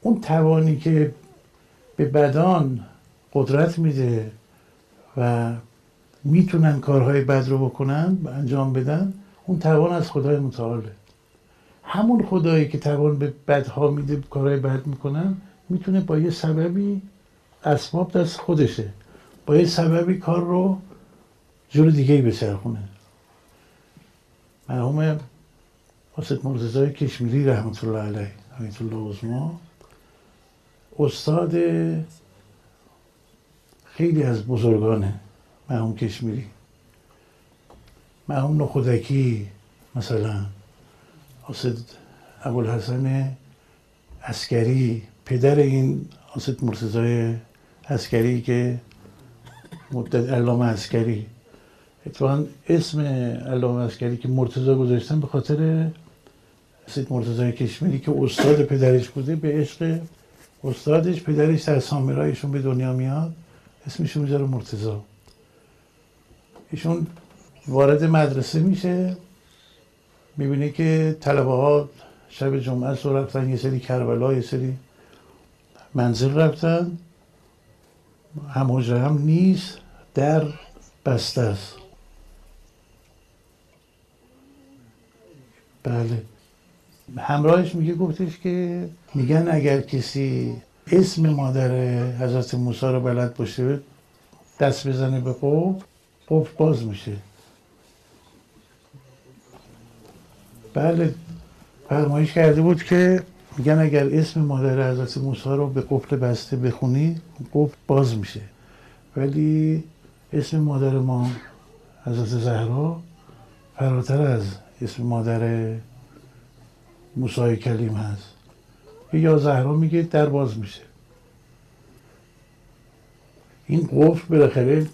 اون توانی که به بدان قدرت میده و می‌تونن کارهای بد رو بکنن و انجام بدن اون توان از خدای متعاله. همون خدایی که توان به بدها میده کارهای بد می‌کنن می‌تونه با یه سببی اسباب دست خودشه. با یه سببی کار رو جور دیگه ای بچرخونه. مرحوم حاج سید مرتضای کشمیری رحمت الله علیه رحمت الله عظما استاد خیلی از بزرگانه مرحوم کشمیری مرحوم نخودکی مثلا حاج سید ابوالحسن عسکری پدر این حاج سید مرتضای عسکری که مدت علامه عسکری اتفاقا اسم علامه اسکری که مرتضا گذاشتن به خاطر سید مرتضای کشمیری که استاد پدرش بوده به عشق استادش پدرش در سامرایشون به دنیا میاد اسمشون می‌ذاره مرتضا ایشون وارد مدرسه میشه می‌بینه که طلبه ها شب جمعه سو رفتن یه سری کربلا یه سری منزل رفتن. هم هم نیست در بسته است. بله. همراهش میگه گفتش که میگن اگر کسی اسم مادر حضرت موسی رو بلد باشه دست بزنه به قفل قفل باز میشه. بله فرمایش کرده بود که میگن اگر اسم مادر حضرت موسی رو به قفل بسته بخونی قفل باز میشه. ولی اسم مادر ما حضرت زهرا فراتر از اسم مادر موسی کلیم هست. یا زهرا میگه در باز میشه. این قفل بالاخره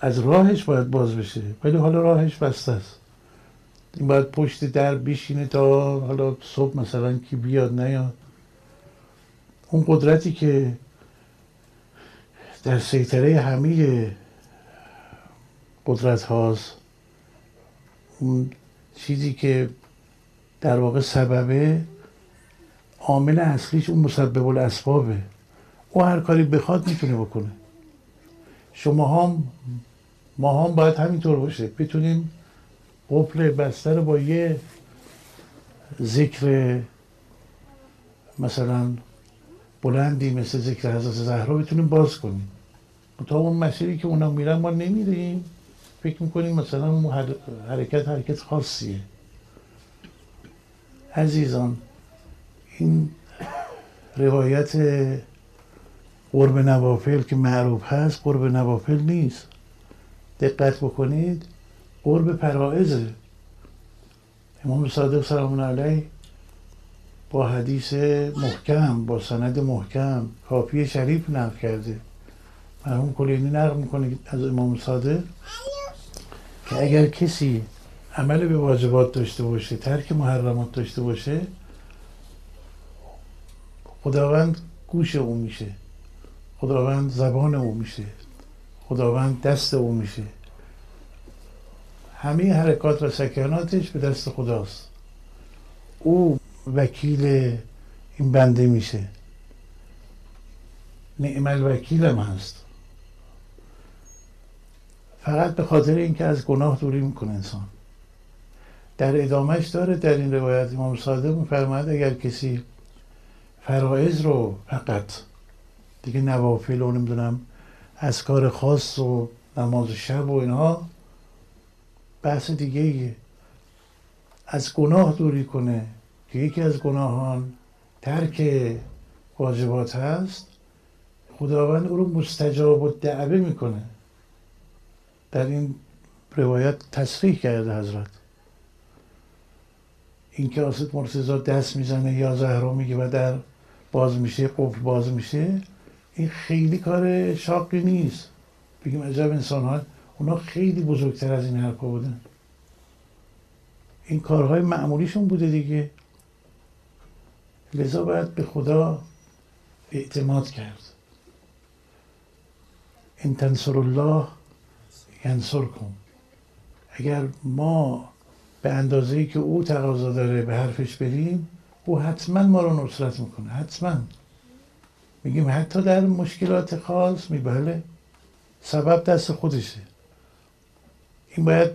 از راهش باید باز بشه ولی حالا راهش بسته است. این باید پشت در بشینه تا حالا صبح مثلا کی بیاد نیاد. اون قدرتی که در سیطره همه قدرت هاست اون چیزی که در واقع سببه عامل اصلیش اون مسبب الاسبابه. او هر کاری بخواد می‌تونه بکنه. شما هم ما هم باید همینطور باشه. بتونیم قفل بسته رو با یه ذکر مثلا بلندی مثل ذکر حضرت زهرا بتونیم باز کنیم. تا اون مسیری که اونا میرن ما نمیریم. فکر می‌کنیم مثلا حرکت حرکت خاصیه. عزیزان این روایت قرب نوافل که معروف هست قرب نوافل نیست. دقت بکنید قرب پرائزه امام صادق سلام علیه با حدیث محکم با سند محکم کافی شریف نقل کرده. مرحوم کلینی نقل می‌کنه از امام صادق که اگر کسی عمل به واجبات داشته باشه ترک محرمات داشته باشه خداوند گوش او میشه. خداوند زبان او میشه. خداوند دست او میشه. همه حرکات و سکناتش به دست خداست. او وکیل این بنده میشه. نعم الوکیلم هست. فقط به خاطر اینکه از گناه دوری می‌کنه انسان. در ادامهش داره در این روایت امام صادق میفرماید اگر کسی فرائض رو فقط دیگه نوافل و نمی‌دونم از کار خاص و نماز شب و اینها بحث دیگه ایه. از گناه دوری کنه که یکی از گناهان ترک واجبات هست خداوند او رو مستجاب و دعوه می‌کنه در این روایت تصریح کرده حضرت این که آسد مرتضا دست می‌زنه یا زهرا میگه و در باز میشه قفل باز میشه. این خیلی کار شاقی نیست. بگیم عجب انسان ها اونا خیلی بزرگتر از این حرفا بودن. این کارهای معمولیشون بوده دیگه. لذا باید به خدا اعتماد کرد. این تنصر الله ینصر کن اگر ما به اندازه که او تقاضا داره به حرفش بریم او حتما ما رو نصرت می‌کنه حتما. میگیم حتی در مشکلات خاص می بله. سبب دست خودشه. این باید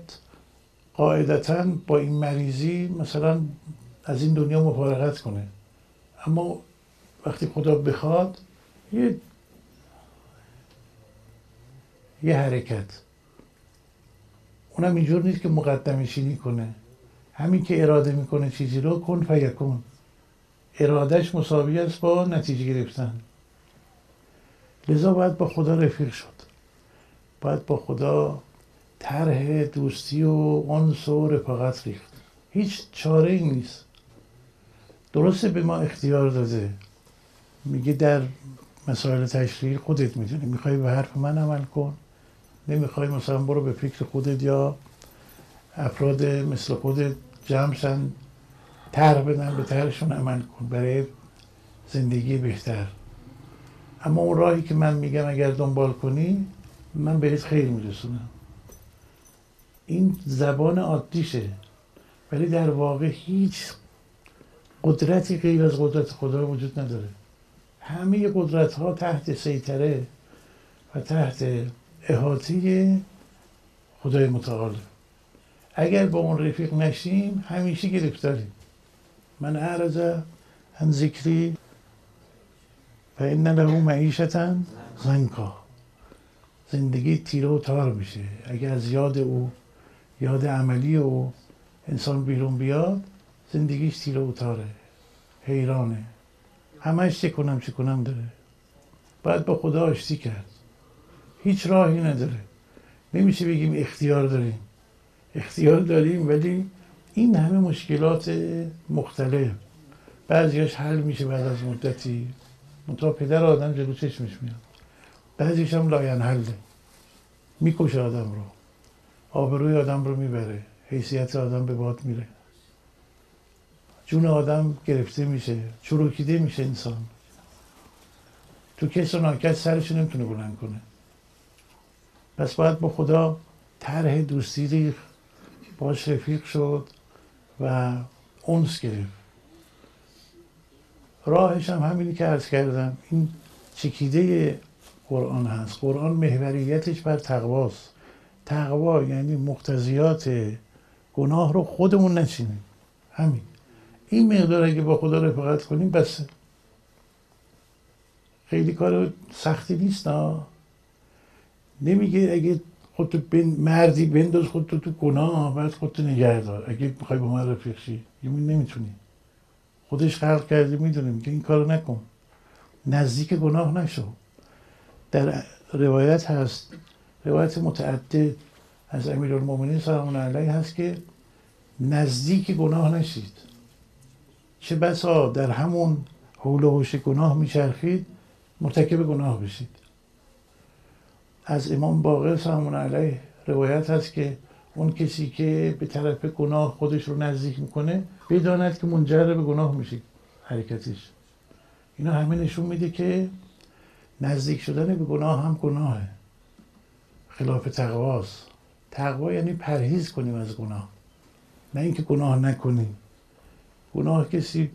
قاعدتا با این مریضی مثلا از این دنیا مفارقت کنه. اما وقتی خدا بخواد یه یه حرکت. اونم اینجور نیست که مقدم شینی کنه. همین که اراده می‌کنه چیزی رو کن فیکون ارادهش مساوی است با نتیجه گرفتن. لذا باید با خدا رفیق شد. باید با خدا طرح دوستی و انس و رفاقت ریخت. هیچ چاره ای نیست. درسته به ما اختیار داده. میگه در مسائل تشریعی خودت می‌دونی. می‌خوای به حرف من عمل کن؟ نمی‌خوای مثلا برو به فکر خودت یا افراد مثل خودت جمعشن طرح بدن به طرحشون عمل کن. برای زندگی بهتر. اما اون راهی که من میگم اگر دنبال کنی من بهت خیر میرسونم. این زبان عادیشه ولی در واقع هیچ قدرتی غیر از قدرت خدا وجود نداره. همه قدرت ها تحت سیطره و تحت احاطه خدای متعال. اگر با اون رفیق نشیم همیشه گرفتاریم. من اعرض عن ذکری و این له معیشتا زنکا. زندگی تیره و تار میشه. اگر از یاد او یاد عملی او انسان بیرون بیاد زندگیش تیره و تاره. حیرانه. همش چه کنم چه کنم داره. باید با خدا آشتی کرد. هیچ راهی نداره. نمیشه بگیم اختیار داریم. اختیار داریم ولی این همه مشکلات مختلف. بعضیش حل میشه بعد از مدتی. منتها پدر آدم جلو چشمش میاد. بعضیش هم لاینحله. می‌کشه آدم رو. آبروی آدم رو می‌بره. حیثیت آدم به باد میره. جون آدم گرفته میشه. چروکیده میشه انسان. تو کس و ناکس سرش نمی‌تونه بلند کنه. پس باید با خدا طرح دوستی ریخت باهاش رفیق شد و انس گرفت. راهش هم همینی که عرض کردم این چکیده قرآن هست. قرآن محوریتش بر تقواست. تقوا یعنی مقتضیات گناه رو خودمون نچینیم همین. این مقدار اگه با خدا رفاقت کنیم بسه خیلی کار سختی نیست نه؟ نمیگه اگه خودتو بن... مردی بنداز خودتو تو گناه بعد خودتو نگه دار. اگه می‌خوای با من رفیق شی نمی‌تونی. خودش خلق کرده می‌دونه میگه این کارو نکن. نزدیک گناه نشو. در روایت هست روایت متعدد از امیرالمومنین سلام علیه هست که نزدیک گناه نشید. چه بسا در همون حول و حوش گناه میچرخید مرتکب گناه بشید. از امام باقر سلام علیه روایت هست که اون کسی که به طرف گناه خودش رو نزدیک می‌کنه بداند که منجر به گناه میشه حرکتش. اینا همه نشون میده که نزدیک شدن به گناه هم گناهه. خلاف تقواست. تقوا یعنی پرهیز کنیم از گناه. نه اینکه گناه نکنیم. گناه کسی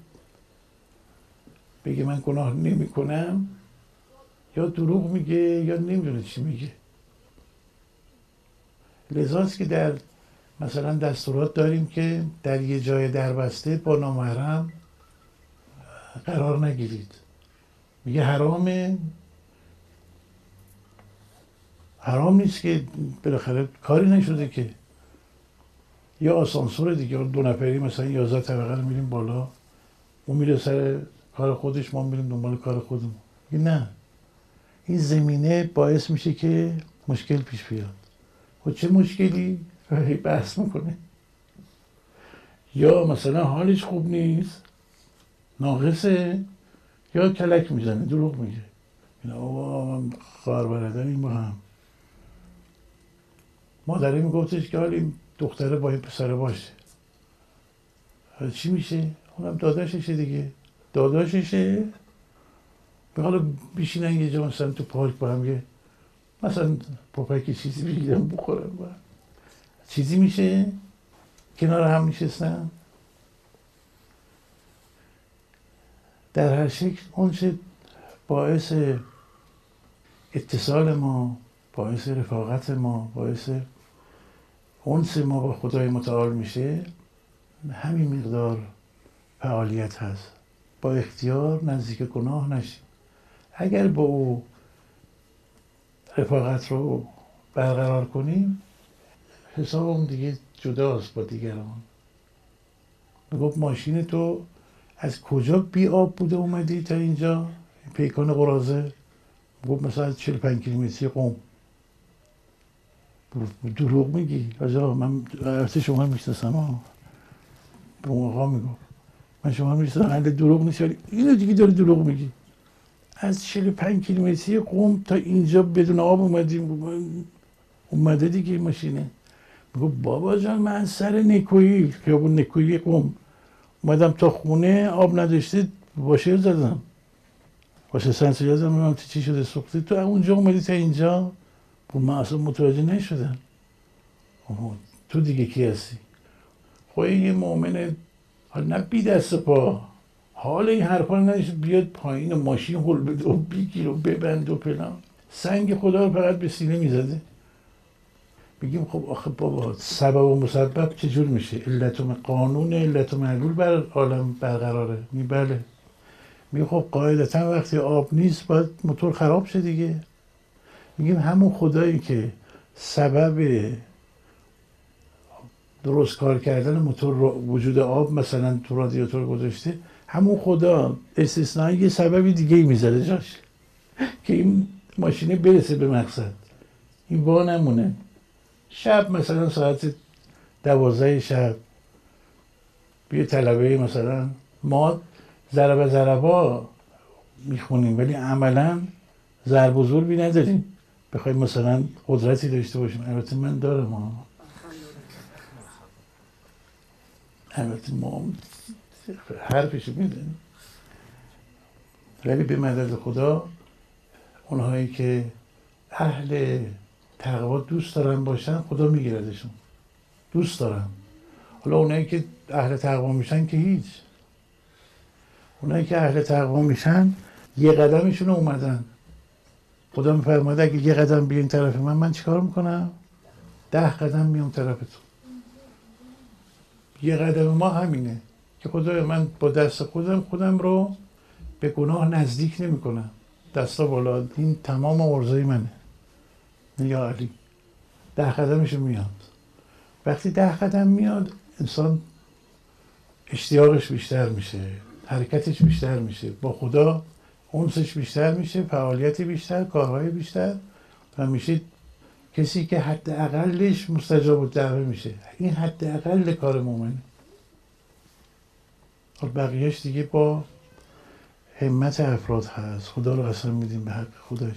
بگه من گناه نمی کنم یا دروغ میگه یا نمی‌دونه چی میگه. لذاست که در مثلا دستورات داریم که در یه جای دربسته با نامحرم قرار نگیرید. میگه حرامه. حرام نیست که بالاخره کاری نشده که. یا آسانسور دیگه دو نفری مثلا یازده طبقه رو میریم بالا. اون میره سر کار خودش ما میریم دنبال کار خودمون. نه. این زمینه باعث میشه که مشکل پیش بیاد. خب چه مشکلی؟ بحث می‌کنه. یا مثلا حالش خوب نیست ناقصه یا کلک می‌زنه دروغ میگه. اینا آقا خواهر این با هم. مادره میگفتش که حالی دختره با این پسره باشه. چی میشه؟ اونم داداششه دیگه. داداششه به حالا بیشینن یه جا مثلا تو پارک با هم یه مثلا پاپک چیزی بگیرم بخورم با چیزی میشه؟ کنار هم میشستن؟ در هر شکل اون چه باعث اتصال ما باعث رفاقت ما باعث اونس ما با خدای متعال میشه همین مقدار فعالیت هست. با اختیار نزدیک گناه نشیم. اگر با او رفاقت رو برقرار کنیم حساب اون دیگه جداست با دیگران. گفت ماشین تو از کجا بی آب بوده اومدی تا اینجا؟ پیکان قرازه گفت مثلا از 45 کیلومتری قوم دروغ میگی؟ آجا من البته شما می‌شناسم ها به اون آقا می‌گفت. من شما می‌شناسم اهل دروغ نیست ولی اینو دیگه داری دروغ میگی. از 45 کیلومتری قوم تا اینجا بدون آب اومدیم. اومده دیگه ماشینه. میگو بابا جان من سر نکویی خیابون نکویی قوم. اومدم تا خونه آب نداشته باشه زدم. باشه سنسوری زدم من چی شده تو اونجا اومدی تا اینجا؟ خب من اصلا متوجه نشدم. تو دیگه کی هستی؟ خب یه مؤمن حالا نه بی دست پا. حال این حرفا نداشت بیاد پایین ماشین هل بده و بگیر و ببند و پلان سنگ خدا رو فقط به سینه می‌زده. بگیم خب آخه بابا سبب و مسبب چجور میشه؟ علت و قانون علت و معلول بر عالم برقراره. می بله. می خب قاعدتا وقتی آب نیست باید موتور خراب شه دیگه. میگیم همون خدایی که سبب درست کار کردن موتور وجود آب مثلا تو رادیاتور گذاشته همون خدا استثنایی یه سببی دیگه ای می‌ذاره جاش که این ماشینه برسه به مقصد. این وا نمونه. شب مثلا ساعت دوازده شب یه طلبه مثلا ما ضربه ضربا می‌خونیم ولی عملا ضرب و ضربی نداریم. بخوایم مثلا قدرتی داشته باشیم. البته من دارم ها البته ما حرفشو می‌دونیم ولی به مدد خدا اونهایی که اهل تقوا دوست دارن باشن خدا میگیردشون. دوست دارن. حالا اونایی که اهل تقوا میشن که هیچ. اونایی که اهل تقوا میشن یه قدمشون اومدن. خدا میفرماده اگه یه قدم بیاین طرف من من چیکار می‌کنم؟ ده قدم میام طرف تو. یه قدم ما همینه. که خدا من با دست خودم خودم رو به گناه نزدیک نمی‌کنم. دستا بالا این تمام ارزای منه. یا علی ده قدمش میاد. وقتی ده قدم میاد انسان اشتیاقش بیشتر میشه حرکتش بیشتر میشه. با خدا اونسش بیشتر میشه فعالیت بیشتر کارهای بیشتر. و میشه کسی که حد اقلش مستجاب الدعوه میشه. این حد اقل کار مومنه بقیهش دیگه با همت افراد هست. خدا رو قسم میدیم به حق خودش.